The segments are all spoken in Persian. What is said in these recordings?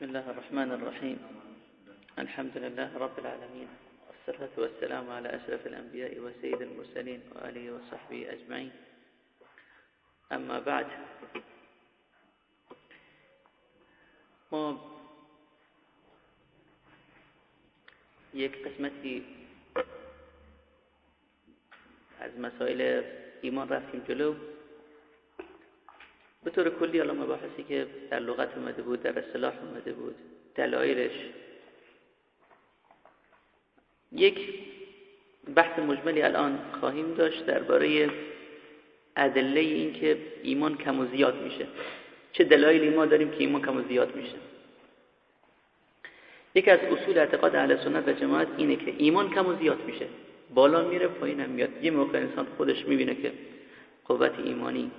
بسم الله الرحمن الرحيم. الحمد لله رب العالمين والصلاة والسلام على أشرف الأنبياء وسيد المرسلين وآله وصحبه أجمعين. أما بعد ما یک قسمتی از مسائل ایمان رفتیم جلو. به طور کلی الان مباحثی که در لغت اومده بود در اصطلاح اومده بود دلایلش. یک بحث مجملی الان خواهیم داشت درباره ادله این که ایمان کم و زیاد میشه. چه دلایلی ما داریم که ایمان کم و زیاد میشه. یکی از اصول اعتقاد اهل سنت و جماعت اینه که ایمان کم و زیاد میشه. بالا میره پایین هم میاد. یه موقع انسان خودش می‌بینه که قوت ایمانی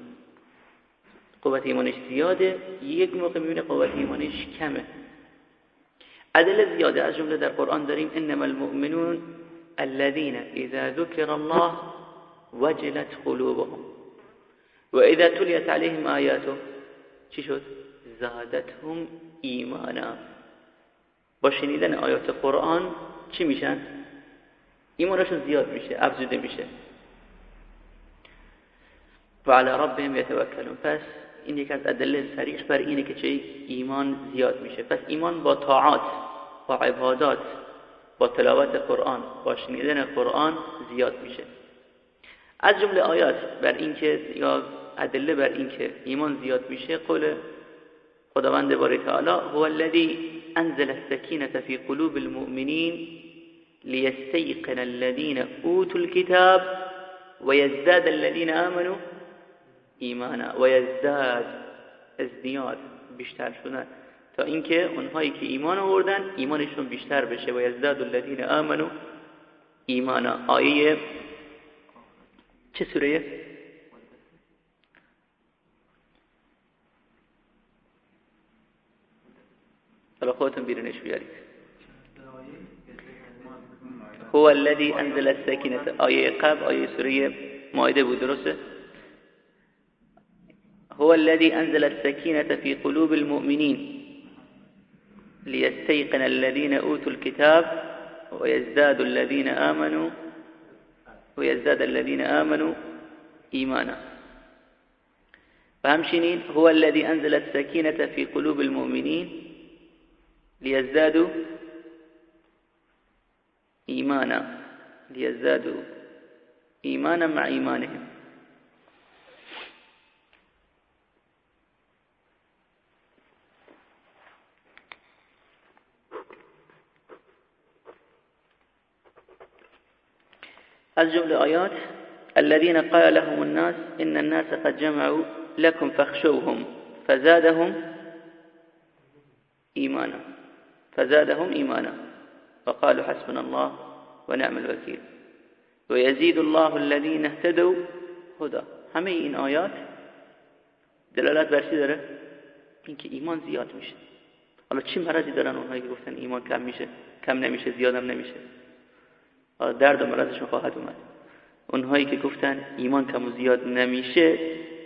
قوت ایمانش زیاده یک موقع می‌بینه قوت ایمانش کمه. ادله زیاده از جمله در قرآن داریم انما المؤمنون الذين اذا ذكر الله وجلت قلوبهم. و اذا تليت عليهم آیاته چی شد؟ زادتهم ایمانا. با شنیدن آیات قرآن چی میشن؟ ایمانشون زیاد میشه افزوده میشه. و ربهم یتوکلون. پس این یک از ادله سریح بر اینه که چه ایمان زیاد میشه. پس ایمان با طاعات با عبادات با تلاوت قرآن با شنیدن قرآن زیاد میشه. از جمله آیات بر اینکه یا ادله بر اینکه ایمان زیاد میشه قول خداوند باری تعالی هو الذي انزل السكينة في قلوب المؤمنين ليستيقن الذين اوتوا الكتاب ويزداد الذين آمنوا ایمانا و یزداد ازدیاد بیشتر شدن. تا اینکه اونهایی که ایمان آوردن ایمانشون بیشتر بشه. و یزداد الذین آمنو ایمانا. آیه چه سوره؟ حالا خودتون بیرونش بیارید. هو الذي انزل السكينه آیه قبل آیه سوره مائده بود درسته؟ هو الذي أنزل السكينة في قلوب المؤمنين ليستيقن الذين أوتوا الكتاب ويزداد الذين آمنوا ويزداد الذين آمنوا إيمانا. فهمشنين هو الذي أنزل السكينة في قلوب المؤمنين ليزدادوا إيمانا ليزدادوا إيمانا مع إيمانهم. از جمله آیات الذين قال لهم الناس إن الناس قد جمعوا لكم فاخشوهم فزادهم إيمانا فزادهم إيمانا وقالوا حسبنا الله ونعم الوكيل ويزيد الله الذين اهتدوا هدى. همه این آیات دلالت بر چی داره؟ اینکه ایمان زیاد میشه. حالا چی مرضی دارن اونهایی که گفتن ایمان کم میشه کم نمیشه زیادم نمیشه؟ درد و مرضشون خواهد اومد. اونهایی که گفتن ایمان کم و زیاد نمیشه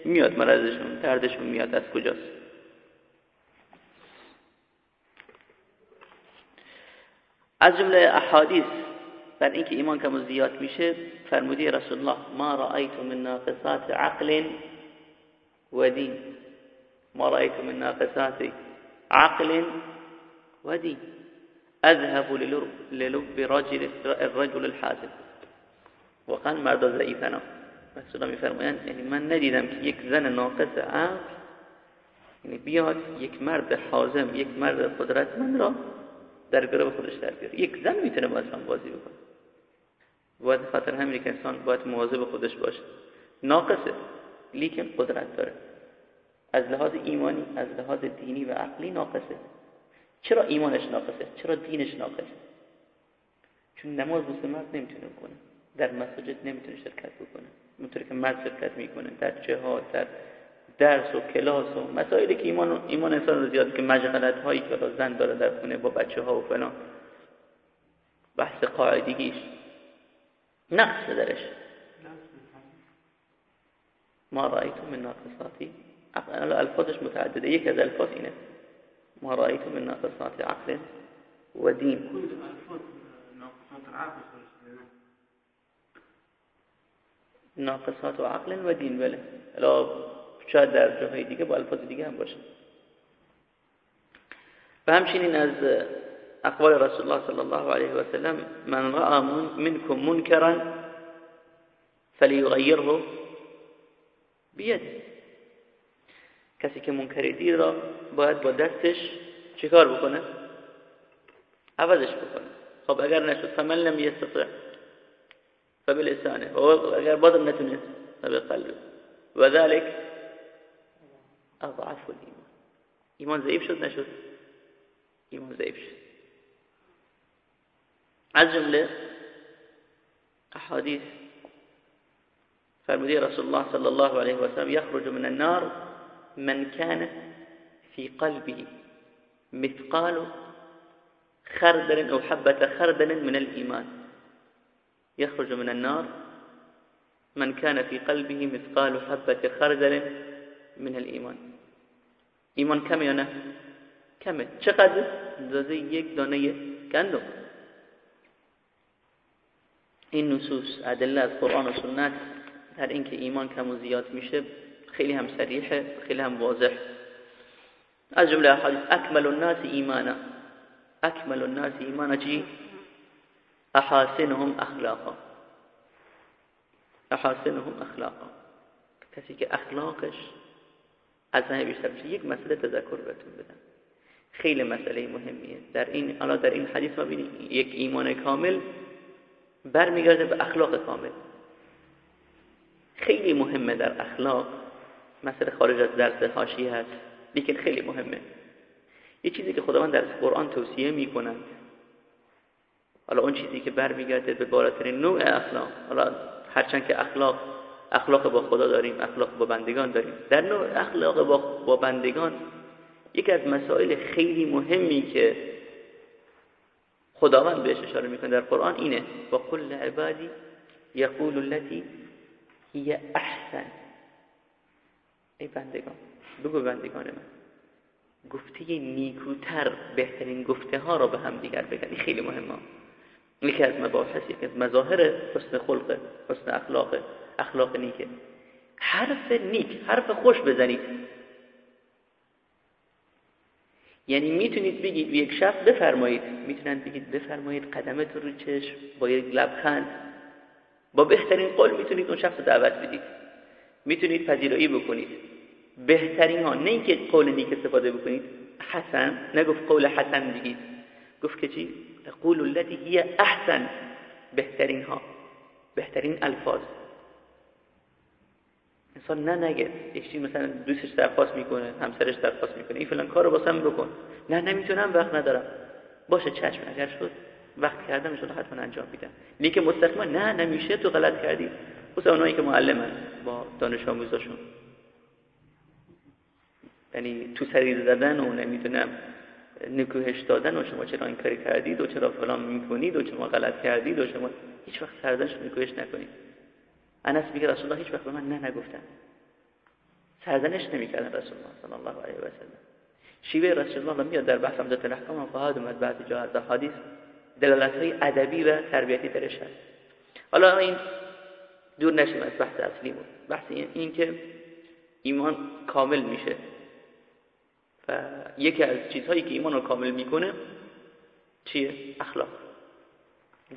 میاد مرضشون دردشون میاد. از کجاست؟ از جمله احادیث بر اینکه ایمان کم و زیاد میشه فرمودی رسول الله ما رأیت من ناقصات عقل و دین. ما رأیت من ناقصات عقل و دین. اذهب للب رجل الرجل الحازم. واقعا مرد ضعیفنا رسول میفرمایند یعنی من ندیدم که یک زن ناقص عقل یعنی بیاد یک مرد حازم یک مرد قدرتمند را در گروه خودش در بیاره. یک زن می‌تونه با انسان بازی بکنه. باید خاطر همینه که انسان باید مواظب خودش باشه. ناقصه لیکن قدرت داره. از لحاظ ایمانی از لحاظ دینی و عقلی ناقصه. چرا ایمانش ناقصه چرا دینش ناقصه چون نماز مثل مرد نمی‌تونه کنه در مساجد نمی‌تونه شرکت بکنه. اونطوری که مرد شرکت می‌کنه. در جهاد در درس و کلاس و مسائلی که ایمان ایمان انسان رو زیاد که مشغلت هایی که زن داره در خونه با بچه ها و فلان. بحث قاعدگیش. نقص درش. ما رأیتو من ناقصاتی. الفاظش متعدده. یک از الفاظ اینه. ما رأيت من ناقصات عقل و دین ناقصات عقل و دین بله. الا شاید در جاهای دیگه با الفاظ دیگه هم باشه. و همچنین از اقوال رسول الله صلی الله علیه و سلم من رأى منكم منكرا فليغيره بیده. کسی که منکری دید را باید با دستش چیکار بکنه؟ عوضش بکنه. خب اگر نشد فمن لم یستطع فبلسانه و اگر بازم نتونست فبقلبه و ذلك اضعف الایمان. ایمان ضعیف شد نشد؟ ایمان ضعیف شد. از جمله احادیث فرمودی رسول الله صلی الله علیه و سلم یخرج من النار من كان في قلبه مثقال خردل أو حبة خردل من الإيمان. يخرج من النار. من كان في قلبه مثقال حبة خردل من الإيمان. ایمان کمه یا نه کمه چقدر؟ اندازه یک دانه گندم این نصوص ادله از قرآن و سنت در اینکه ایمان کم و زیاد میشه خیلی هم صریحه خیلی هم واضح. از جمله احادیث اکمل الناس ایمانا. اکمل الناس ایمانا چی؟ احاسنهم اخلاقا. احاسنهم اخلاقا. کسی که اخلاقش از همه بیشتر یک مسئله تذکر بهتون بدم. خیلی مسئله مهمیه. در این حالا در این حدیث ما بینیم یک ایمان کامل برمیگرده به اخلاق کامل. خیلی مهمه در اخلاق مسئله خارج از درس حاشیه هست. لیکن خیلی مهمه. یه چیزی که خداوند در قرآن توصیه می‌کند. حالا اون چیزی که برمیگرده به بالاترین نوع اخلاق. حالا هرچند که اخلاق اخلاق با خدا داریم اخلاق با بندگان داریم. در نوع اخلاق با, با بندگان یکی از مسائل خیلی مهمی که خداوند بهش اشاره می‌کنه در قرآن اینه. و کل عبادی یقول التي هي احسن ای بندگان بگو بندگان من. گفته نیکوتر بهترین گفته ها را به هم دیگر بگن. این خیلی مهمه. یکی از مباحث یکی از مظاهر حسن خلق حسن اخلاق اخلاق نیکه حرف نیک حرف خوش بزنید. یعنی می‌تونید بگید یک شخص بفرمایید. می‌تونن بگید بفرمایید قدمتون رو چشم با یک لبخند. با بهترین قول می‌تونید اون شخص دعوت بدید. می‌تونید پذیرایی بکنید. بهترین ها نه اینکه قول نیک استفاده بکنید. حسن نگفت قول حسن بگید گفت که چی؟ قول التي هي احسن. بهترین ها بهترین الفاظ. انسان نه نگه. یک مثلا دوستش درخواست می‌کنه همسرش درخواست می‌کنه. این فلان کارو واسم بکن. نه نمی‌تونم وقت ندارم. باشه چشم اگر شد وقت کردم ان حتما انجام میدم. لیکن مستقیما نه نمیشه تو غلط کردی. خصوصا اونایی که معلمن با دانش آموزاشون. یعنی تو سریر زدن و نمی‌دونم نکوهش دادن و شما چرا این کاری کردید و چرا فلان می‌کنید و شما غلط کردید و شما هیچ وقت سرزنش نکوهش نکنید. انس میگه رسول الله هیچ وقت به من نه نگفتن. سرزنش نمی‌کردن رسول الله صلی الله علیه و سلم. شیوه رسول الله میاد در بحث عمدت الاحکام هم خواهد اومد بعد جا از حدیث. دلالت های ادبی و تربیتی درش هست. حالا این دور نشیم از بحث اصلی بود بحث این که ایمان کامل میشه. و یکی از چیزهایی که ایمان رو کامل می‌کنه چیه؟ اخلاق.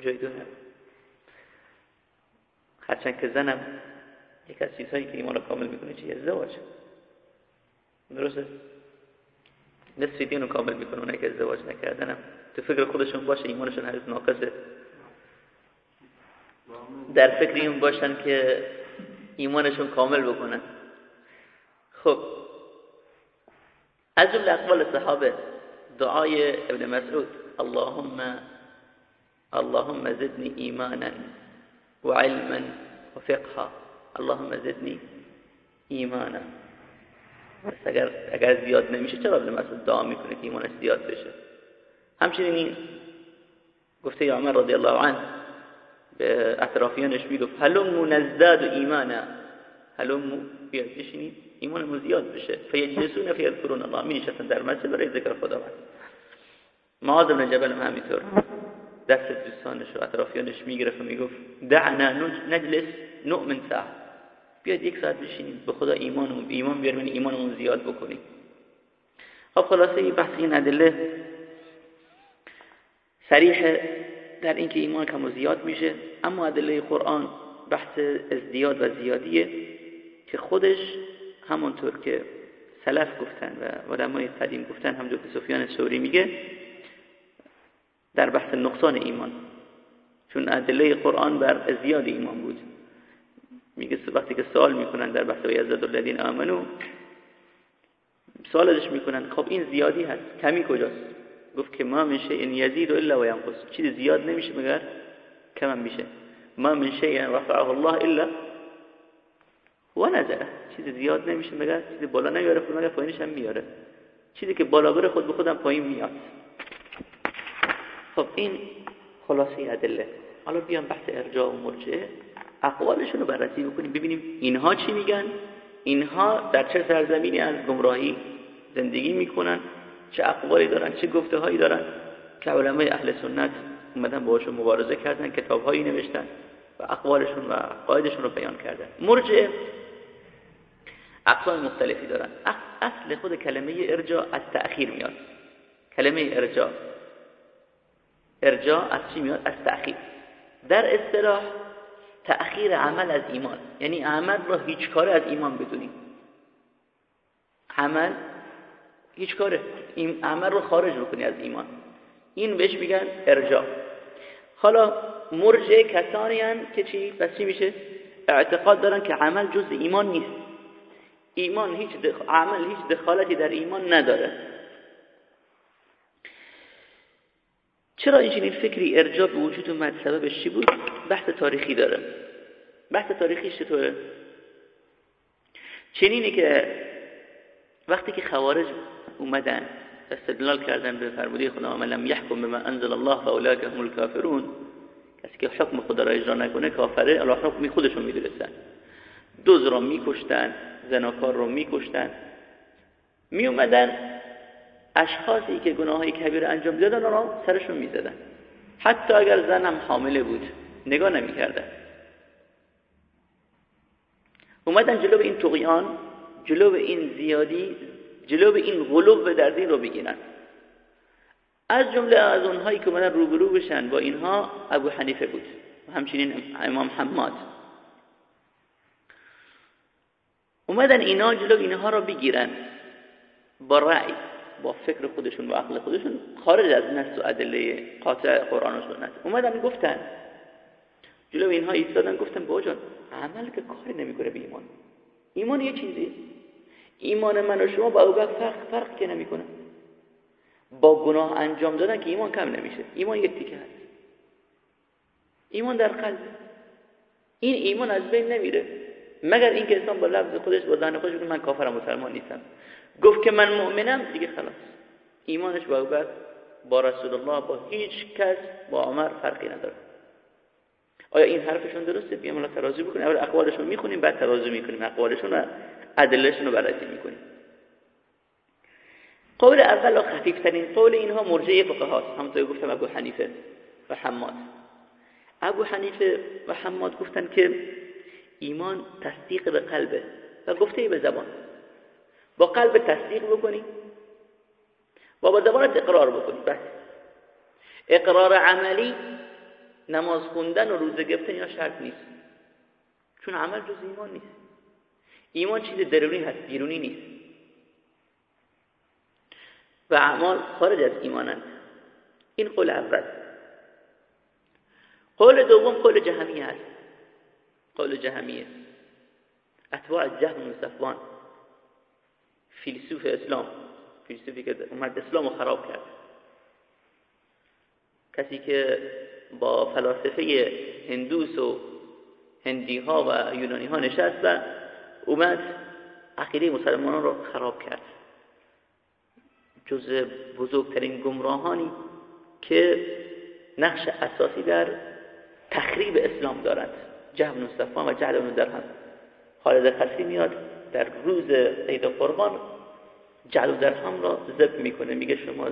جای دونه هرچند که زنم یکی از چیزهایی که ایمان رو کامل می‌کنه چیه؟ ازدواج. درسته؟ نصف دین رو کامل می‌کنه اونایی که ازدواج نکردنم. تو فکر خودشون باشه ایمانشون هرز ناقصه. در فکر این باشن که ایمانشون کامل بکنن. خب. از جمله اقوال صحابه دعای ابن مسعود اللهم اللهم زدني ایمانا وعلما وفقها اللهم زدني ایمانا. بس اگر, اگر زیاد نمیشه چرا ابن مسعود دعا می‌کنه که ایمانش زیاد بشه؟ همچنین این گفته عمر رضی الله عنه به اطرافیانش می‌گفت هلم نزداد ایمانا. هلم بیاد بشینید ایمانمون زیاد بشه. فیجلسون فیذکرون الله. می نشستن در مسجد برای ذکر خداوند. معاذ بن جبل هم همینطور. دست دوستانش و اطرافیانش می‌گرفت و می‌گفت دعنا نجلس نؤمن ساعه. بیاد یک ساعت بشینیم. به خدا ایمان ایمان بیاریم یعنی ایمانمون زیاد بکنیم. خب خلاصه این بحث این ادله صریح در اینکه ایمان کم زیاد میشه اما ادله قرآن بحث ازدیاد و زیادیه که خودش همونطور که سلف گفتن و علمای قدیم گفتن همونطور که سفیان سوری میگه در بحث نقصان ایمان. چون ادله قرآن بر ازدیاد ایمان بود. میگه وقتی که سوال می‌کنن در بحث یزد الذین آمنو سوال ازش می‌کنن خب این زیادی هست کمی کجاست؟ گفت که ما من شیء یزید الا و ینقص. چیز زیاد نمیشه مگر؟ کم میشه. ما من شیء رفعه الله الا و نزله چیز زیاد نمیشه مگر؟ چیز بالا نمیاره خود مگر پایینش هم میاره. چیزی که بالا بره خود به خودم پایین میاد. خب این خلاصه ادله. حالا بیام بحث ارجاع و مرجعه اقوالشون رو بررسی بکنیم ببینیم اینها چی میگن؟ اینها در چه سرزمینی از گمراهی زندگی می‌کنن؟ چه اقوالی دارن چه گفته هایی دارن. که علمای اهل سنت اومدن باهاشون مبارزه کردن کتاب هایی نوشتن و اقوالشون و قاعدشون رو بیان کردن. مرجعه اقسام مختلفی دارن. اصل خود کلمه ارجاع از تأخیر میاد. کلمه ارجاع. ارجاع از چی میاد؟ از تأخیر. در اصطلاح تأخیر عمل از ایمان. یعنی عمل را هیچ کاره از ایمان بدونیم. عمل هیچ کاره. این عمل رو خارج بکنی از ایمان. این بهش میگن ارجاع. حالا مرجع کسانی هن که چی؟ پس چی میشه؟ اعتقاد دارن که عمل جز ایمان نیست. ایمان هیچ عمل هیچ دخالتی در ایمان نداره. چرا این فکری ارجاع به وجود اومد؟ سببش چی بود؟ بحث تاریخی داره. بحث تاریخی چطوره؟ چنینی که وقتی که خوارج اومدن استدلال کردن به فرموده خدا من لم یحکم بما انزل الله فاولئک هم الکافرون کسی که حکم خدا را اجرا نکنه کافره الله حکمی خودشون می‌دونستن. دوز را میکشتن زناکار رو میکشتن. می اومدن اشخاصی که گناه های کبیر انجام دادن را سرشون می‌زدن. حتی اگر زنم حامله بود نگاه نمی‌کردن. اومدن جلو این تقیان جلو این زیادی جلو این غلوب در دین رو بگیرن. از جمله از اونهایی که اومدن روبرو بشن با اینها ابو حنیفه بود. و همچنین امام حماد. اومدن اینا جلو اینها رو بگیرن. با رأی با فکر خودشون و عقل خودشون خارج از نص و ادله قاطع قرآن و سنت. اومدن گفتن. جلو اینها ایستادن گفتن با جان عمل که کاری نمی‌کنه به ایمان. ایمان یه چیزی. ایمان من و شما با فرق فرق که نمی‌کنه. با گناه انجام دادن که ایمان کم نمیشه. ایمان یک تیکه هست. ایمان در قلب. این ایمان از بین نمیره. مگر اینکه انسان با لفظ خودش با ذهن خودش من کافرم مسلمان نیستم. گفت که من مؤمنم دیگه خلاص. ایمانش با با رسول الله با هیچ کس با عمر فرقی نداره. آیا این حرفشون درسته؟ بیام الان ترازی بکنیم. اول اقوالشون می‌خونیم بعد ترازی می‌کنیم. اقوالشون ادلهشون رو بررسی می‌کنیم. قول اول و خفیفترین قول اینها مرجع فقه هاست همونطور گفتم ابو حنیفه و حماد. ابو حنیفه و حماد گفتن که ایمان تصدیق به قلبه و گفته به زبان. با قلب تصدیق بکنی و با زبانت اقرار بکنی. بس. اقرار عملی نماز خوندن و روزه گرفتن یا شرط نیست. چون عمل جز ایمان نیست. ایمان چیز درونی هست بیرونی نیست. و اعمال خارج از ایمانند. این قول اول. قول دوم قول جهمیه هست قول جهمیه اتباع جهم و صفوان فیلسوف اسلام. فیلسوفی که اومد اسلام رو خراب کرد. کسی که با فلاسفه هندوس و هندی ها و یونانی ها نشست و اومد عقیده مسلمانان رو خراب کرد. جز بزرگترین گمراهانی که نقش اساسی در تخریب اسلام دارند. جهب نصفان و جهل بن درهم. خالد خلفی میاد در روز عید قربان جعل و درهم را ذبح می‌کنه. میگه شما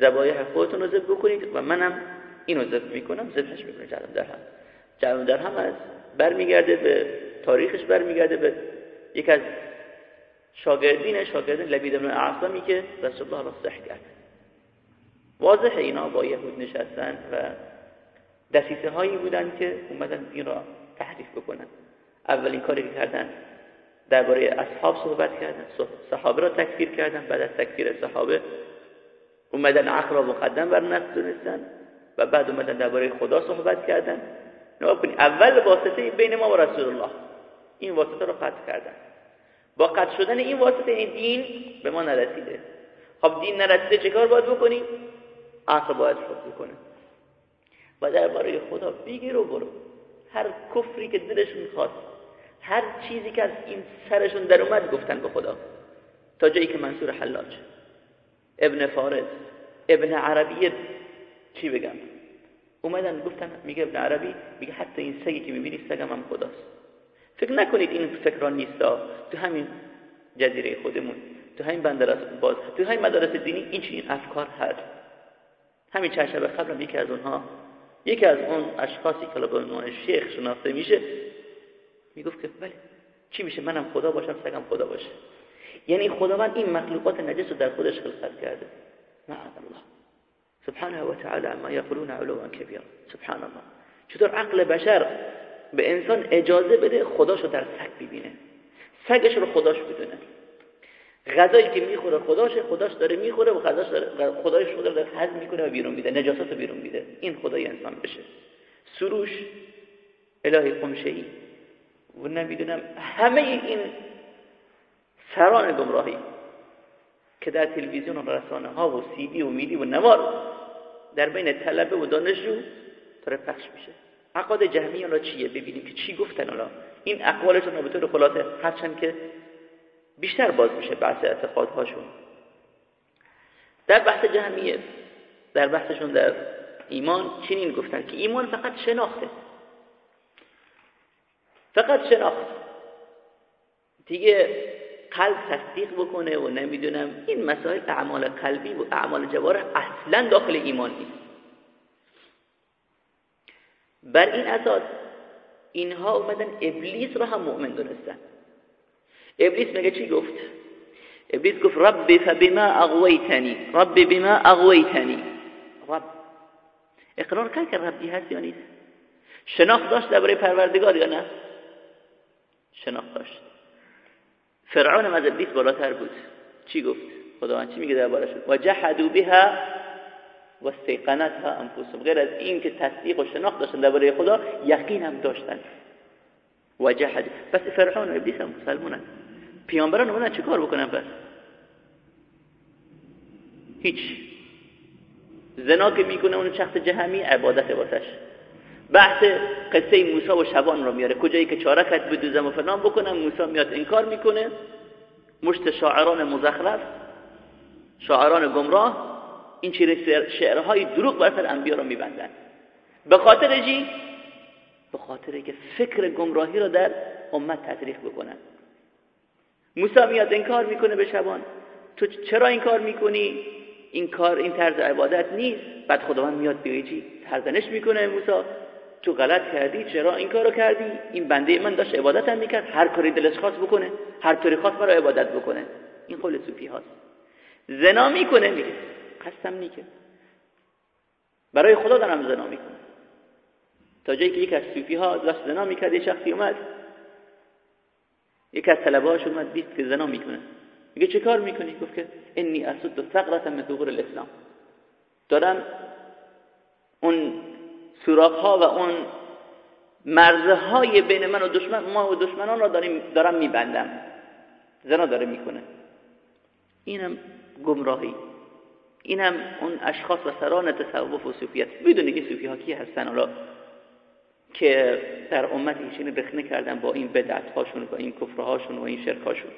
ذبایح خودتون رو ذبح بکنید و منم اینو ذبح می‌کنم ذبحش می‌کنه و درهم. و درهم از برمیگرده به تاریخش برمیگرده به یک از شاگردین شاگردین لبید بن اعصامی که رسول الله را صحیح کرد. واضح اینا با یهود نشستن و دسیسه هایی بودن که اومدن این را تحریف بکنن. اولین کاری که کردن درباره اصحاب صحبت کردن صحابه را تکفیر کردن. بعد از تکفیر صحابه اومدن عقل را مقدم بر نفس دونستن و بعد اومدن درباره خدا صحبت کردن. نگاه کنید اول واسطه بین ما و رسول الله. این واسطه رو قطع کردن. با قطع شدن این واسطه این دین به ما نرسیده. خب دین نرسیده چه کار باید بکنیم عقل باید حکم بکنه. و درباره خدا بگیر و برو. هر کفری که دلشون خواست هر چیزی که از این سرشون در اومد گفتن به خدا. تا جایی که منصور حلاج ابن فارس ابن عربی چی بگم؟ اومدن گفتن میگه ابن عربی میگه حتی این سگی که می‌بینی سگم هم خداست. فکر نکنید این فکران نیستا تو همین جزیره خودمون تو همین بندر باز تو همین مدارس دینی این چنین افکار هست. همین چند شب قبل یکی از اونها یکی از اون اشخاصی که به عنوان شیخ شناخته میشه می‌گفت که بله چی میشه؟ منم خدا باشم سگم خدا باشه. یعنی خداوند این مخلوقات نجس رو در خودش خلقت کرده. معاذ الله. سبحانه تعالی ما یقولون علوا کبیرا. سبحان الله چطور عقل بشر به انسان اجازه بده خداشو در سگ ببینه؟ سگش رو خداش بدونه. غذایی که می‌خوره خداش خداش داره می‌خوره و غذاش داره خدایش رو داره هضم می‌کنه و بیرون میده نجاسات رو بیرون میده. این خدای انسان بشه. سروش الهی قمشهی و نمی‌دونم همه این سران گمراهی که در تلویزیون و رسانه ها و سیدی و میدی و نوار در بین طلبه و دانشجو داره پخش میشه. عقاد جهمیان را چیه؟ ببینیم که چی گفتن حالا. این اقوالشون رو به طور خلاصه هرچند که بیشتر باز میشه بحث اعتقادهاشون. در بحث جهمیه در بحثشون در ایمان چنین گفتن که ایمان فقط شناخته. فقط شناخت دیگه قلب تصدیق بکنه و نمی‌دونم این مسائل اعمال قلبی و اعمال جواره اصلا داخل ایمان نیست. بر این اساس اینها اومدن ابلیس رو هم مؤمن دونستن. ابلیس میگه چی گفت؟ ابلیس گفت رب فبما اغویتنی رب بما اغویتنی. رب. اقرار کرد که ربی هست یا نیست؟ شناخت داشت درباره پروردگار یا نه؟ شناخت داشت. فرعون از ابلیس بالاتر بود. چی گفت؟ خداوند چی میگه دربارش و جحدوا بها و استيقنتها انفسهم. غیر از این که تصدیق و شناخت داشتن درباره خدا یقین هم داشتن. و جحد پس فرعون و ابلیس هم مسلمانن پیامبران اومدن چیکار بکنن پس؟ هیچ. زنا که می‌کنه اون شخص جهمی عبادت واسش. بحث قصه موسی و شبان رو میاره. کجایی که چارکت بدوزم و فلان بکنم موسی میاد انکار می‌کنه. مشت شاعران مزخرف شاعران گمراه این شعرهای دروغ بر سر انبیا رو میبندن. به خاطر چی؟ به خاطر که فکر گمراهی رو در امت تطریق بکنن. موسی میاد انکار می‌کنه به شبان. تو چرا این کار می‌کنی؟ این کار این طرز عبادت نیست. بعد خداوند میاد بیویجی ترزنش می‌کنه موسی. تو غلط کردی چرا این کارو کردی؟ این بنده من داشت عبادت هم می‌کرد. هر کاری دلش خواست بکنه هر طوری خواست برای عبادت بکنه. این قول صوفی هاست. زنا می‌کنه میگه. قسم نیکه برای خدا دارم زنا می‌کنه تا جایی که یک از صوفی ها داشت زنا می‌کرد یه شخصی اومد. یک از طلبه هاش اومد دید که زنا می‌کنه. میگه چه کار می‌کنی؟ گفت که انی اسد ثقرة من ثغور الاسلام. دارم اون سوراخ ها و اون مرزه های بین من و دشمن ما و دشمنان را داریم دارم میبندم. زنا داره می‌کنه. اینم گمراهی. اینم اون اشخاص و سران تصوف و صوفیت بدونی که صوفی ها کی هستن حالا؟ که در امت ایشون رخنه کردن با این بدعت هاشون با این کفر هاشون و این شرک هاشون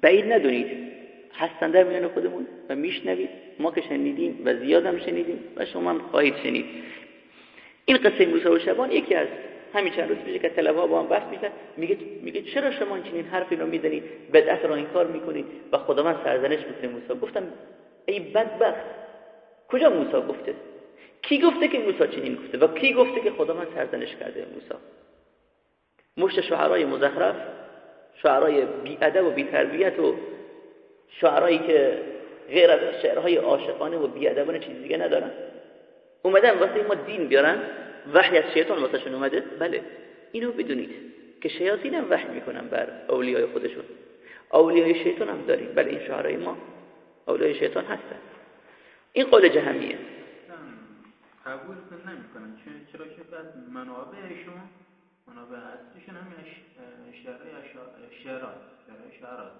بعید ندونید. هستن در میان خودمون و میشنوید. ما که شنیدیم و زیادم شنیدیم و شما هم خواهید شنید. این قصه موسی و شبان یکی از همین چند روز که طلبه با هم بحث می‌کرد میگه میگه چرا شما چنین حرفی رو میدنید بدعت رو این کار می‌کنید؟ و خداوند سرزنش می‌کنه موسی. گفتم ای بدبخت کجا موسی گفته؟ کی گفته که موسی چنین گفته؟ و کی گفته که خداوند سرزنش کرده موسی؟ مشت شعرای مزخرف شعرای بی ادب و بی تربیت و شعرایی که غیر از شعرهای عاشقانه و بی ادبانه چیز دیگه ندارن. اومدن واسه ما دین بیارن وحی از شیطان واسهشون اومده؟ بله. اینو بدونید که شیاطین هم وحی می‌کنن بر اولیای خودشون. اولیای شیطان هم داریم. بله این شعرهای ما اولیای شیطان هستن. این قول جهمیه. قبول نمی‌کنن. چرا که بعد منابعشون منابع اصلیشون همین شعرهای شعرات شعرات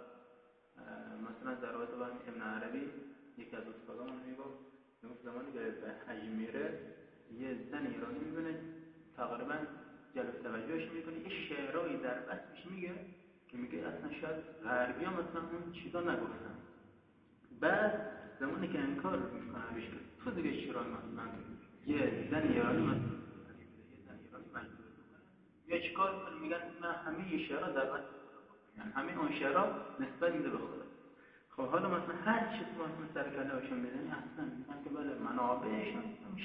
مثلا در رابطه با ابن عربی یکی از استادان می‌گفت می‌گفت زمانی که به حج میره یه زن ایرانی می‌بینه تقریبا جلب توجهش می‌کنه یه شعرهایی در اسمش میگه که میگه اصلا شاید غربی ها مثلا اون چیزا نگفتن. بعد زمانی که انکار می‌کنه که تو دیگه چرا مثلا یه زن ایرانی مثلا یه زن یا چیکار میگن من همه شعرها در اسم یعنی همه اون شعرها نسبت میده به خدا. خب حالا مثلا هر چیز مثلا سر کله هاشون می‌زنی اصلا میگن که بله منابعشون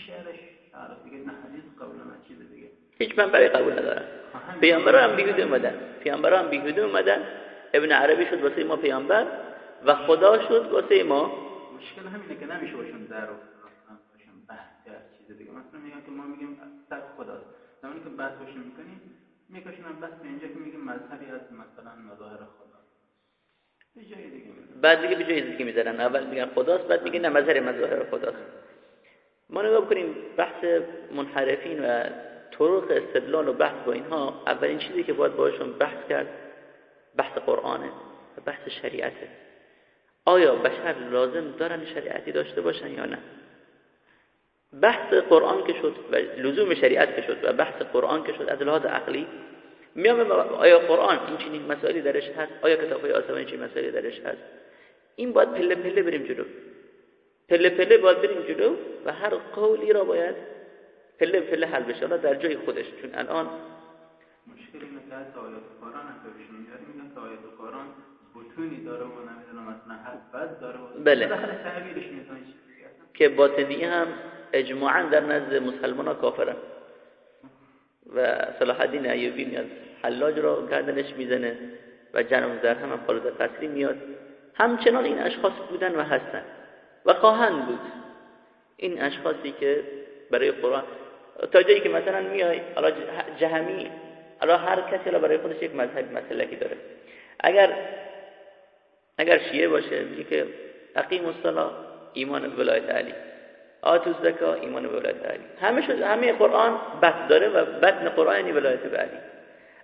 شعرش شعر دیگه نه حدیث قبول نه چیز دیگه. هیچ منبعی قبول ندارن. خب پیامبر هم بیهوده اومدن. پیامبر هم بیهوده اومدن. ابن عربی شد واسه ما پیامبر و خدا شد واسه ما. مشکل همینه که نمیشه باشون در و باشون بحث کرد چیز دیگه. مثلا میگن که ما میگیم سر خداست. زمانی که بحث باشون می‌کنیم میکشونم بحث اینجا که میگیم مذهبی از مثلا مظاهر خدا. بعد دیگه به جای دیگه می‌ذارن. اول میگن خداست بعد میگن نه مظهر مظاهر خداست. ما نگاه بکنیم بحث منحرفین و طرق استدلال و بحث با اینها اولین چیزی که باید باشون بحث کرد بحث قرآنه و بحث شریعته. آیا بشر لازم دارن شریعتی داشته باشن یا نه؟ بحث قرآن که شد و لزوم شریعت که شد و بحث قرآن که شد از لحاظ عقلی میام آیا قرآن این چنین مسائلی درش هست؟ آیا کتاب های آسمانی چنین مسائلی درش هست؟ این باید پله پله بریم جلو. پله پله باید بریم جلو و هر قولی را باید پله پله حل بشه. در جای خودش چون الان مشکل اینه که حتی آیات قرآن هم بهشون میاره میگن که آیات قرآن بطونی داره و نمی‌دونم مثلا حرف داره و بله. که باطنی هم اجماعا در نزد مسلمان ها کافرن. و صلاح الدین ایوبی میاد حلاج را گردنش می‌زنه و جنم در هم خالد قصری میاد. همچنان این اشخاص بودن و هستن و خواهند بود. این اشخاصی که برای قرآن تا جایی که مثلا میای حالا جهمی حالا هر کسی را برای خودش یک مذهبی مسلکی داره. اگر اگر شیعه باشه میگه که اقیم الصلاه ایمان ولایت علی. آتو زکا ایمان به ولایت علی همه شد همه قرآن بط داره و بطن قرآن یعنی ولایت علی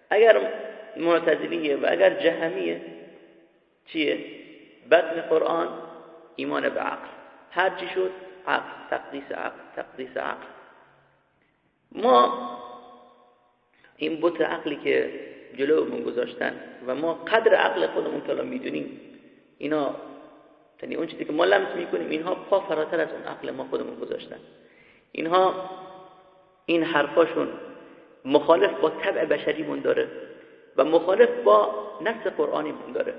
اگر معتزلیه و اگر جهمیه چیه؟ بطن قرآن ایمان به عقل. هر چی شد عقل تقدیس عقل تقدیس عقل. ما این بط عقلی که جلومون گذاشتن و ما قدر عقل خودمون که می‌دونیم اینا یعنی اون چیزی که ما لمس می‌کنیم اینها پا فراتر از اون عقل ما خودمون گذاشتن. اینها این حرفاشون مخالف با طبع بشریمون داره و مخالف با نص قرآنیمون داره.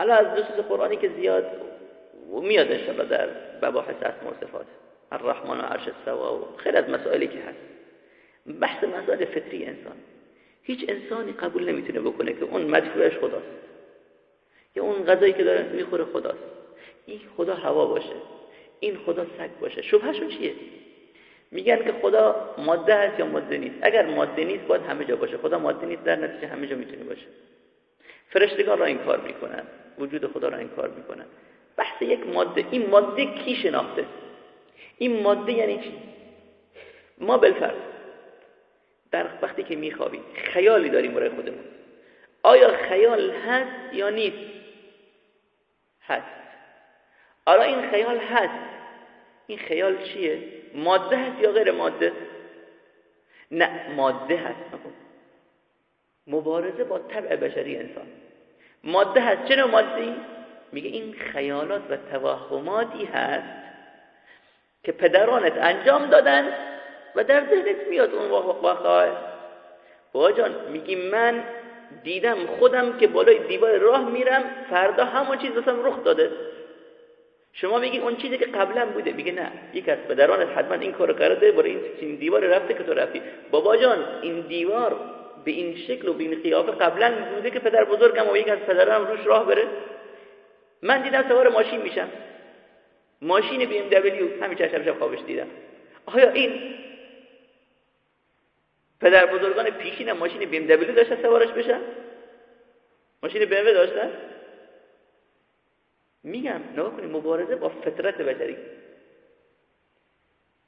الان از دو قرآنی که زیاد و میاد انشاءالله در مباحث اسماء و صفات الرحمن و عرش السوا و خیلی از مسائلی که هست. بحث مسائل فطری انسان. هیچ انسانی قبول نمی‌تونه بکنه که اون مدفوعش خداست. یا اون غذایی که داره می‌خوره خداست. این خدا هوا باشه. این خدا سگ باشه. شبهشون چیه؟ میگن که خدا ماده هست یا ماده نیست. اگر ماده نیست باید همه جا باشه. خدا ماده نیست در نتیجه همه جا می‌تونه باشه. فرشتگان را این کار می‌کنن. وجود خدا را این کار می‌کنن. بحث یک ماده. این ماده کی شناخته؟ این ماده یعنی چی؟ ما بالفرض در وقتی که میخوابیم خیالی داریم برای خودمون. آیا خیال هست یا نیست؟ هست. حالا این خیال هست. این خیال چیه؟ ماده هست یا غیر ماده؟ نه ماده هست. مبارزه با طبع بشری انسان. ماده هست. چه نوع ماده میگه این خیالات و توهماتی هست که پدرانت انجام دادن و در ذهنت میاد اون واقعا بابا جان میگی من دیدم خودم که بالای دیوار راه میرم فردا همون چیز اصلا رخ داده. شما میگی اون چیزی که قبلا بوده. میگه نه. یک از پدرانت حتما این کارو کرده برای این دیوار رفته که تو رفتی. بابا جان این دیوار به این شکل و به این قیافه قبلا بوده که پدر بزرگم و یک از پدرانم روش راه بره. من دیدم سوار ماشین میشم. ماشین بی ام دبلیو. همین چشم شب خوابش دیدم. آیا این پدر بزرگان پیشین ماشین بی ام دبلیو داشتن سوارش بشن؟ ماشین بی ام داشتن؟ میگم نگاه کنید مبارزه با فطرت بشری.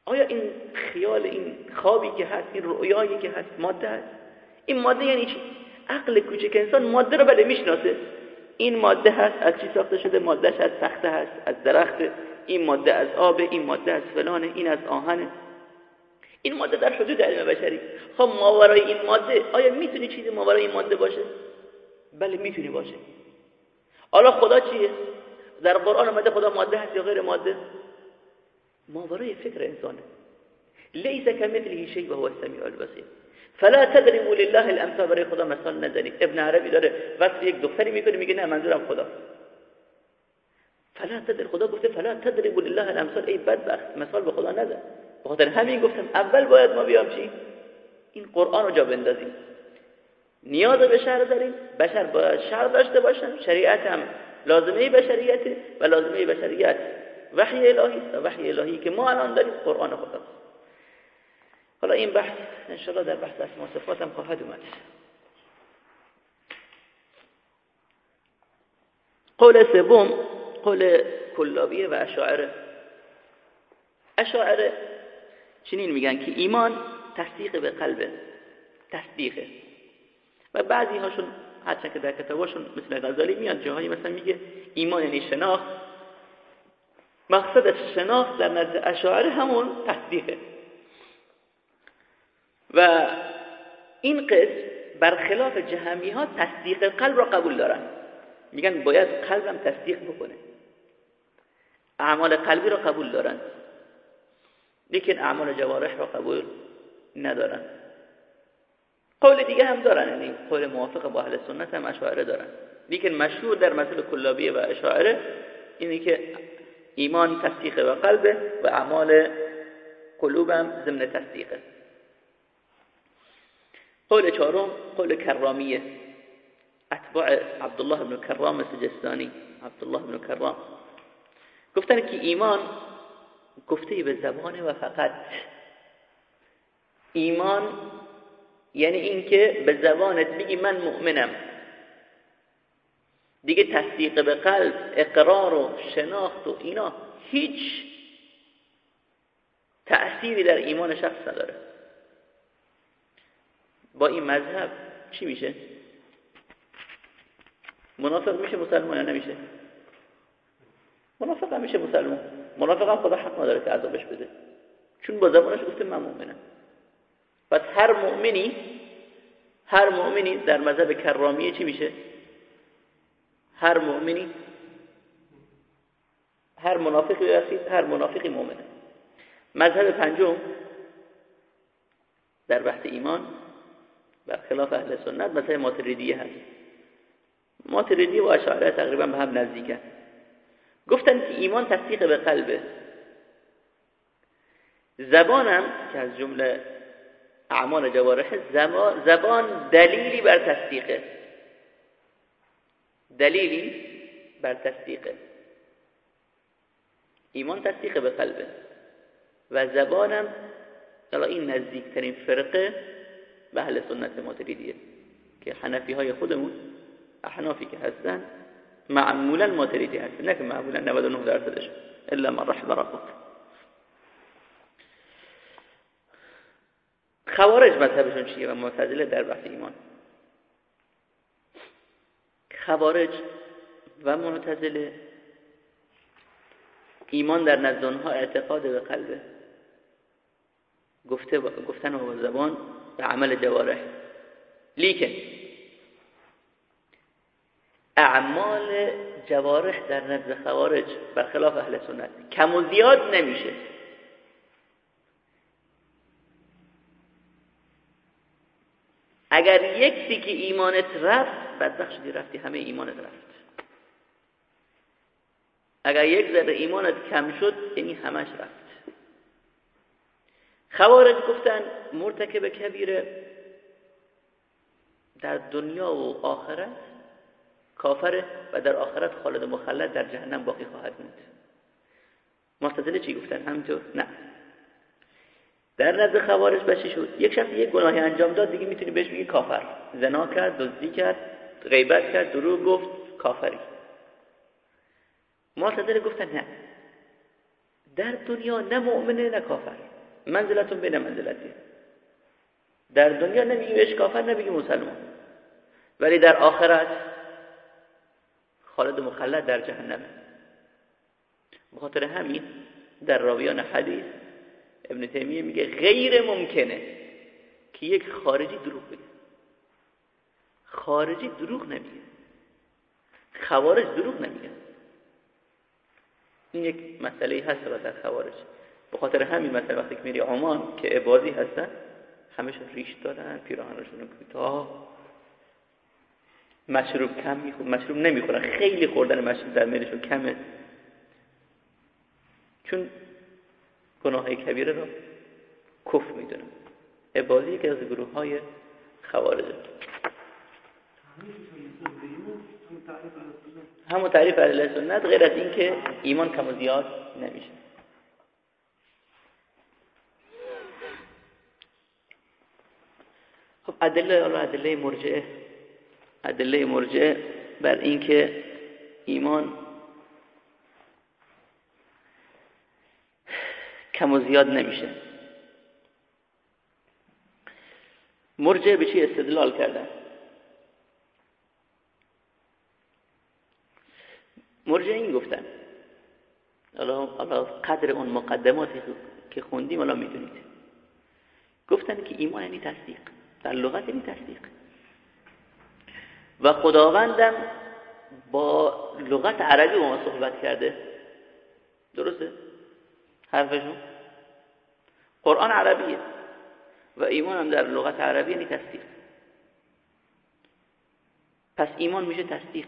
آیا این خیال این خوابی که هست این رؤیایی که هست ماده هست این ماده یعنی چی؟ عقل کوچک انسان ماده رو بله می‌شناسه. این ماده هست از چی ساخته شده؟ مادهش از تخته هست از درخت. این ماده از آب این ماده از فلانه این از آهنه این ماده در حدود علم بشری. خب ماورای این ماده آیا می‌تونی چیزی ماورای این ماده باشه؟ بله می‌تونی باشه. حالا خدا چیه؟ در قرآن آمده خدا ماده هست یا غیر ماده؟ ماورای فکر انسانه. لیس کمثله شیء و هو السمیع البصیر. فلا تدرموا لله الامثال برای خدا مثال نزنید ابن عربی داره وصف یک دختری می‌کنه میگه نه منظورم خدا. فلا تدر خدا گفته فلا تدرموا لله الامثال. ای بدبخت مثال به خدا نزن. بخاطر همین گفتم اول باید ما بیام چی؟ این قرآن رو جا بندازیم. نیاز به شر داریم. بشر باید شر داشته باشن. شریعت هم لازمه بشریت و لازمه بشریت. وحی الهی و وحی الهی که ما الان داریم قرآن خدا حالا این بحث انشاءالله در بحث اسما صفات هم خواهد اومد. قول سوم قول کلابیه و اشاعره. اشاعره چنین میگن که ایمان تصدیق به قلبه تصدیقه. و بعضی هاشون هرچند که در کتاباشون مثل غزالی میاد جاهایی مثلا میگه ایمان یعنی شناخت. مقصد شناخت در نزد اشاعره همون تصدیقه. و این قسم برخلاف جهمی ها تصدیق قلب را قبول دارن. میگن باید قلبم تصدیق بکنه. اعمال قلبی را قبول دارن. لیکن اعمال جوارح را قبول ندارن. قول دیگه هم دارن یعنی قول موافق با اهل سنت هم اشاعره دارن. لیکن مشهور در مذهب کلابیه و اشاعره اینی که ایمان تصدیق و قلبه و اعمال قلوبم ضمن تصدیقه قول چهارم قول کرامیه. اتباع عبدالله بن کرام سجستانی. عبدالله بن کرام. گفتن که ایمان گفته به زبانه و فقط ایمان یعنی اینکه به زبانت میگی من مؤمنم دیگه تصدیق به قلب اقرار و شناخت و اینا هیچ تأثیری در ایمان شخص نداره با این مذهب چی میشه؟ منافق میشه مسلمان یا نمیشه؟ منافق هم میشه مسلمان منافق هم خدا حق نداره که عذابش بده. چون با زبانش گفته من مؤمنم. پس هر مؤمنی هر مؤمنی در مذهب کرامیه چی میشه؟ هر مؤمنی هر منافقی رسید هر منافقی مؤمنه. مذهب پنجم در بحث ایمان برخلاف اهل سنت مثل ماتریدیه هست. ماتریدیه و اشعاره تقریبا به هم نزدیکه گفتن که ایمان تصدیق به قلبه. زبانم که از جمله اعمال جوارح زبان دلیلی بر تصدیقه. دلیلی بر تصدیقه. ایمان تصدیق به قلبه. و زبانم این نزدیکترین فرقه به اهل سنت ماتریدیه که حنفی های خودمون احنافی که هستن معمولا ماتریدی هستن نه که معمولا 99 درصدش. الا من رحم ربک. خوارج مذهبشون چیه و معتزله در بحث ایمان؟ خوارج و معتزله ایمان در نزد آنها اعتقاد به قلبه گفته گفتن با زبان به عمل جوارح. لیکن اعمال جوارح در نزد خوارج برخلاف اهل سنت کم و زیاد نمیشه. اگر یک که ایمانت رفت بدبخت شدی رفتی همه ایمانت رفت. اگر یک ذره ایمانت کم شد یعنی همش رفت. خوارج گفتن مرتکب کبیره. در دنیا و آخرت کافره و در آخرت خالد مخلد در جهنم باقی خواهد موند. معتزله چی گفتن؟ همینطور؟ نه. در نزد خوارج بچه شد. یک شخص یک گناهی انجام داد دیگه می‌تونی بهش بگی کافر. زنا کرد دزدی کرد غیبت کرد دروغ گفت کافری. معتزله گفتن نه. در دنیا نه مؤمنه نه کافر. منزلتون بین منزلتی. در دنیا نمیگی بهش کافر نمیگی مسلمان. ولی در آخرت خالد مخلد در جهنم. بخاطر همین در راویان حدیث ابن تیمیه میگه غیر ممکنه که یک خارجی دروغ بگه. خارجی دروغ نمیگه. خوارج دروغ نمیگه. این یک مسئله هست را در خوارج. به خاطر همین مثلا وقتی که میری عمان که عبادی هستن همشون ریش دارن پیراهنشون کوتاه مشروب کم می‌خورن مشروب نمی‌خورن. خیلی خوردن مشروب در میلشون کمه. چون گناه کبیره رو کف می‌دونن عبادی که از گروه های خوارجه همون تعریف اهل سنت غیر از اینکه ایمان کم و زیاد نمیشه. خب ادله حالا ادله مرجعه ادله مرجعه بر اینکه ایمان کم و زیاد نمیشه. مرجع به چی استدلال کردن؟ مرجع این گفتن. حالا قدر اون مقدماتی که خوندیم الان می‌دونید. گفتن که ایمان یعنی تصدیق. در لغت یعنی تصدیق. و خداوندم با لغت عربی با ما صحبت کرده. درسته؟ حرفشون؟ قرآن عربیه و ایمان هم در لغت عربی یعنی تصدیق. پس ایمان میشه تصدیق.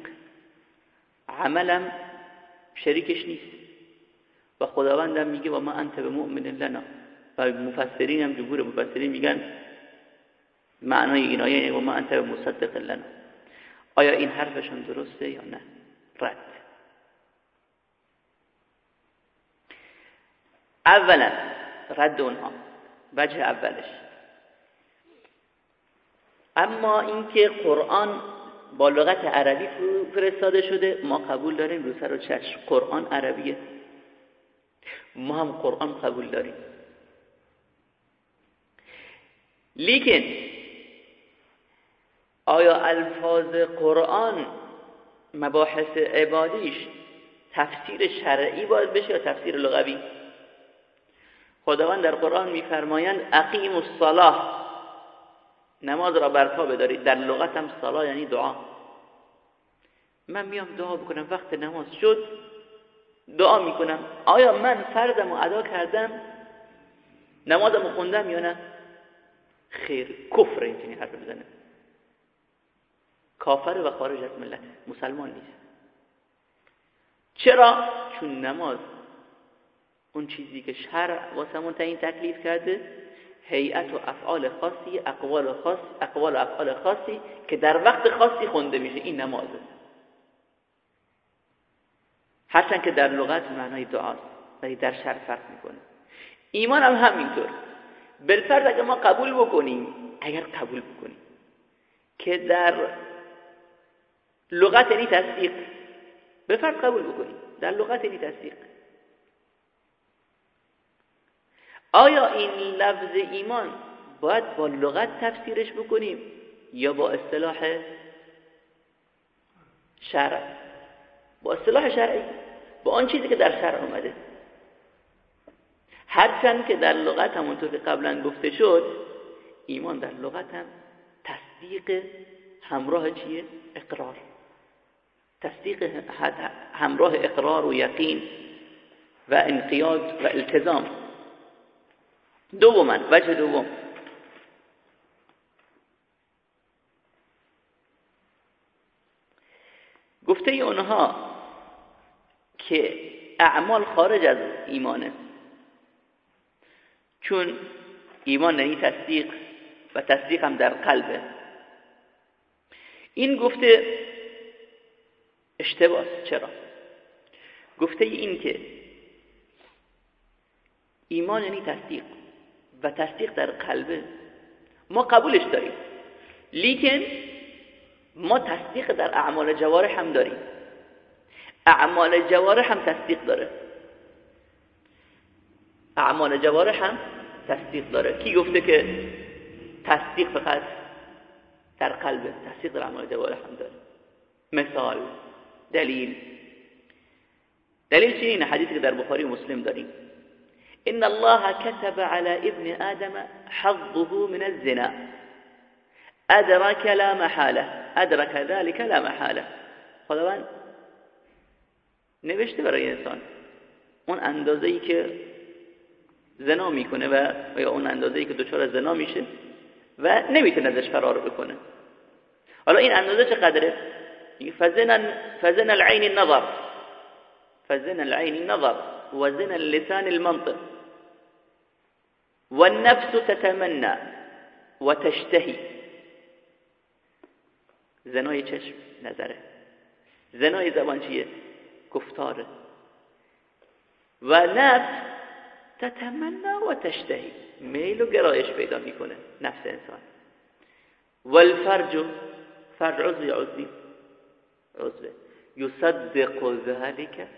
عملم شریکش نیست. و خداوندم میگه و ما انت به مؤمن لنا. و مفسرین هم جمهور مفسرین میگن معنای این آیه و ما انت به مصدق لنا. آیا این حرفشون درسته یا نه؟ رد. اولا رد اونها. وجه اولش. اما اینکه قرآن با لغت عربی فرستاده شده ما قبول داریم رو سر و چشم. قرآن عربیه. ما هم قرآن قبول داریم. لیکن آیا الفاظ قرآن مباحث عبادیش تفسیر شرعی باید بشه یا تفسیر لغوی؟ خداوند در قرآن میفرمایند اقیم الصلاه نماز را برپا بدارید. در لغت هم صلاه یعنی دعا. من میام دعا بکنم. وقت نماز شد دعا می‌کنم. آیا من فردم رو ادا کردم؟ نمازم خوندم یا نه؟ خیر کفر اینجوری حرف بزنه. کافر و خارج از ملت. مسلمان نیست. چرا؟ چون نماز اون چیزی که شرع واسمون این تکلیف کرده هیئت و افعال خاصی اقوال خاص اقوال و افعال خاصی که در وقت خاصی خونده میشه. این نمازه هرچند که در لغت معنای دعاست ولی در شرع فرق می‌کنه. ایمان هم همینطور. بالفرض اگر ما قبول بکنیم اگر قبول بکنیم که در لغت یعنی تصدیق. بالفرض قبول بکنیم در لغت یعنی تصدیق. آیا این لفظ ایمان باید با لغت تفسیرش بکنیم یا با اصطلاح شرع؟ با اصطلاح شرعی. با آن چیزی که در شرع اومده. هرچند که در لغت همونطور که قبلا گفته شد ایمان در لغت هم تصدیق همراه چیه؟ اقرار. تصدیق همراه اقرار و یقین و انقیاد و التزام. دومن وجه دوم. گفته ای اونها که اعمال خارج از ایمانه. چون ایمان نهی تصدیق و تصدیق هم در قلبه. این گفته اشتباه. چرا؟ گفته این که ایمان یعنی تصدیق و تصدیق در قلبه ما قبولش داریم لیکن ما تصدیق در اعمال جوارح هم داریم. اعمال جوارح هم تصدیق داره. اعمال جوارح هم تصدیق داره. کی گفته که تصدیق فقط در قلبه تصدیق در اعمال جوارح هم داره؟ مثال دلیل. دلیل چی؟ این حدیثی که در بخاری و مسلم داریم. ان الله كتب على ابن آدم حظه من الزنا. ادرك لا محاله ادرك ذلك لا محاله خداوند نوشته برای انسان. اون اندازه ای که زنا می‌کنه و یا اون اندازه ای که دچار زنا میشه و نمی‌تونه ازش فرار بکنه. حالا این اندازه چه قدره فزن فزن العين النظر. فزن العين النظر وزن اللسان المنطق. والنفس تتمنى وتشتهي. زنای چشم نظره. زنای زبان چیه؟ گفتاره و نفس تتمنى و تشتهی میل و گرایش پیدا میکنه نفس انسان. والفرج فرج عضوی عضوی عضوه یصدق ذلك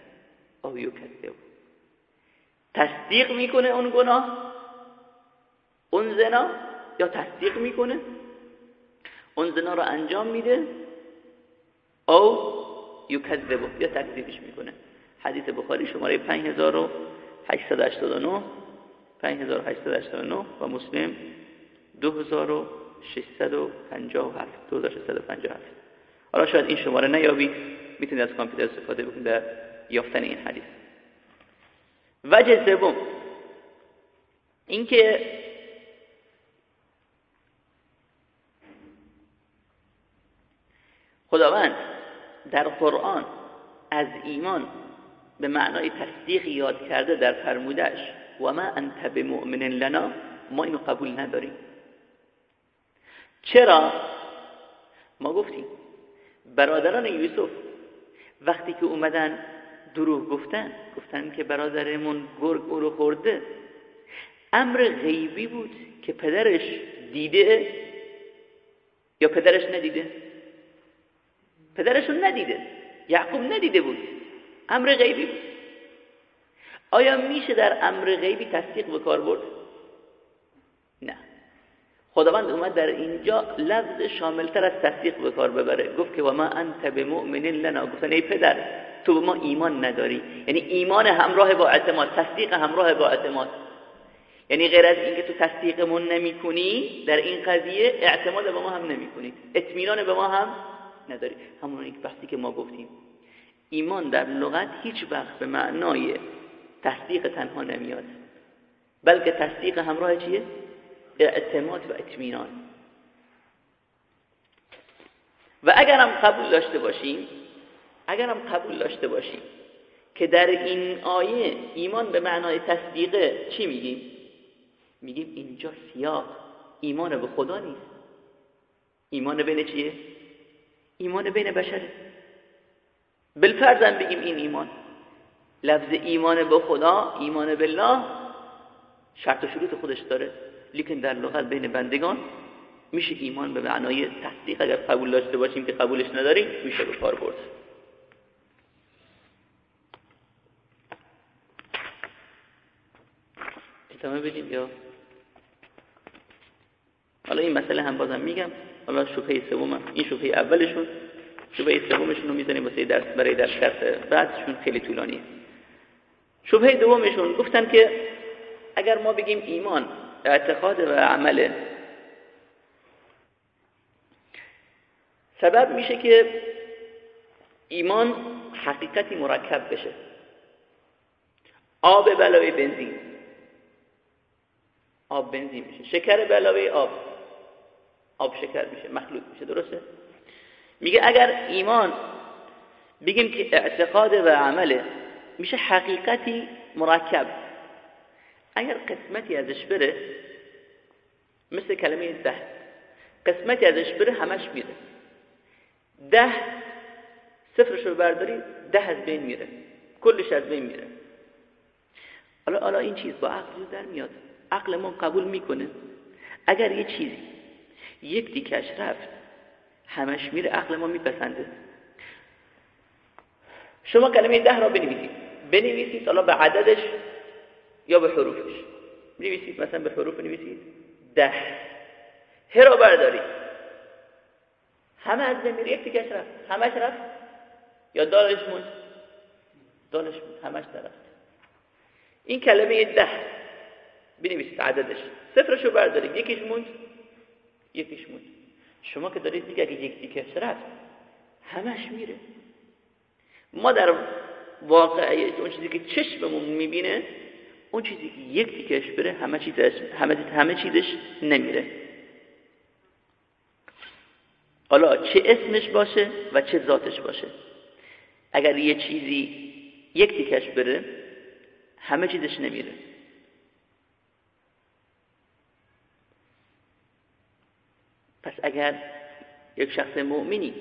او یکذب. تصدیق می‌کنه اون گناه؟ اون زنا یا تصدیق می‌کنه؟ اون زنا رو انجام میده او یکذب یا تکذیبش می‌کنه. حدیث بخاری شماره 5889 5889 و مسلم 2657 2657 حالا شاید این شماره نیابی می‌تونید از کامپیوتر استفاده بکنید در یافتن این حدیث. وجه سوم اینکه خداوند در قرآن از ایمان به معنای تصدیق یاد کرده در فرمودش و ما انت بمؤمن لنا ما اینو قبول نداریم. چرا؟ ما گفتیم برادران یوسف. وقتی که اومدن دروغ گفتن گفتن که برادرمون گرگ او رو خورده. امر غیبی بود که پدرش دیده یا پدرش ندیده؟ پدرشون ندیده یعقوب ندیده بود. امر غیبی بود. آیا میشه در امر غیبی تصدیق به کار برد؟ خداوند اومد در اینجا لفظ شاملتر از تصدیق به کار ببره. گفت که و ما انت بمؤمن لنا. گفتن ای پدر تو به ما ایمان نداری. یعنی ایمان همراه با اعتماد تصدیق همراه با اعتماد یعنی غیر از اینکه تو تصدیقمون نمی‌کنی در این قضیه اعتماد به ما هم نمی‌کنی. اطمینان به ما هم نداری. همون یک بحثی که ما گفتیم. ایمان در لغت هیچ وقت به معنای تصدیق تنها نمیاد. بلکه تصدیق همراه چیه؟ اعتماد و اطمینان. و اگرم قبول داشته باشیم اگرم قبول داشته باشیم که در این آیه ایمان به معنای تصدیقه چی میگیم؟ میگیم اینجا سیاق ایمان به خدا نیست. ایمان بین چیه؟ ایمان بین بشره. بالفرزن بگیم این ایمان. لفظ ایمان به خدا ایمان بالله شرط و شروط خودش داره. لیکن در لغت بین بندگان میشه ایمان به معنای تصدیق. اگر قبول داشته باشیم که قبولش نداریم میشه به کار برد. ادامه بدیم یا؟ حالا این مسئله هم بازم میگم. حالا شبهه سوم این شبهه اولشون. شبهه سومشون رو می‌زنیم واسه درس برای درس بعدشون. خیلی طولانی شبهه دومشون. گفتن که اگر ما بگیم ایمان اعتقاد و عمله. سبب میشه که ایمان حقیقتی مرکب بشه. آب بلاوی بنزین. آب بنزین میشه. شکر بلاوی آب. آب شکر میشه. مخلوط میشه. درسته؟ میگه اگر ایمان بگیم که اعتقاد و عمله میشه حقیقتی مرکب. اگر قسمتی ازش بره مثل کلمه ده. قسمتی ازش بره همش میره. ده صفرش رو برداری ده از بین میره. کلش از بین میره. حالا حالا این چیز با عقل در میاد. عقل ما قبول می‌کنه. اگر یه چیزی یک دیکش رفت همش میره عقل ما میپسنده. شما کلمه ده را بنویسید. بنویسید حالا به عددش یا به حروفش. بنویسید مثلا به حروف بنویسید. ده. ه را بردارید همه از بین یک دیگه رفت. همش رفت؟ یا دالش موند؟ دالش موند. همش رفت این کلمه ده. بنویسید عددش. صفرش رو بردارید. یکیش موند؟ یکیش موند. شما که دارید میگه اگه یک دیگه رفت همش میره. ما در واقعیت اون چیزی که چشممون می‌بینه اون چیزی که یک تیکش بره همه چیزش همه, همه چیزش نمیره. حالا چه اسمش باشه و چه ذاتش باشه. اگر یه چیزی یک تیکش بره همه چیزش نمیره. پس اگر یک شخص مؤمنی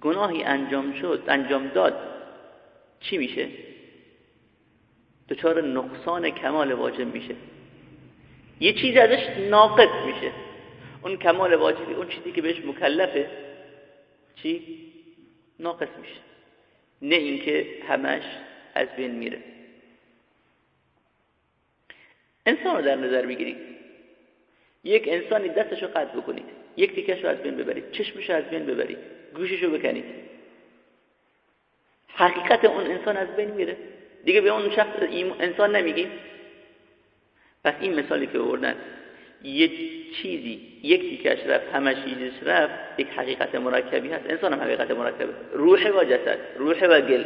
گناهی انجام شد انجام داد چی میشه؟ دچار نقصان کمال واجب میشه. یه چیز ازش ناقص میشه. اون کمال واجبی اون چیزی که بهش مکلفه چی؟ ناقص میشه. نه اینکه همش از بین میره. انسان رو در نظر بگیرید. یک انسانی دستشو قطع بکنید. یک تیکش رو از بین ببرید. چشمش رو از بین ببرید. گوششو بکنید. حقیقت اون انسان از بین میره. دیگه به اون شخص انسان نمیگیم. پس این مثالی که بردن یک چیزی یک تیکش رفت همه چیزش رفت یک حقیقت مرکبی هست. انسان هم حقیقت مرکبه. روح و جسد روح و گل.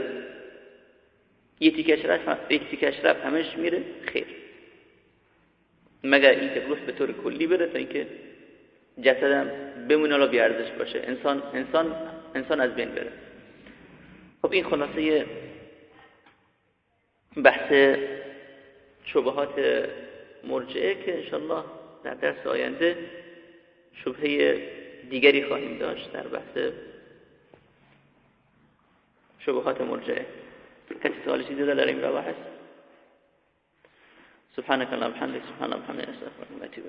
یک تیکش رفت یک تیکش رفت همش میره خیر. مگر اینکه روح به طور کلی بره تا اینکه جسدم بمونه لا بیارزش باشه. انسان انسان انسان از بین بره. خب این خلاصه بحث شبهات مرجعه که انشالله در درس آینده شبهه دیگری خواهیم داشت در بحث شبهات مرجعه. کسی سوال چیزی در این راه هست؟ سبحانك اللهم وبحمدك سبحان الله وبحمده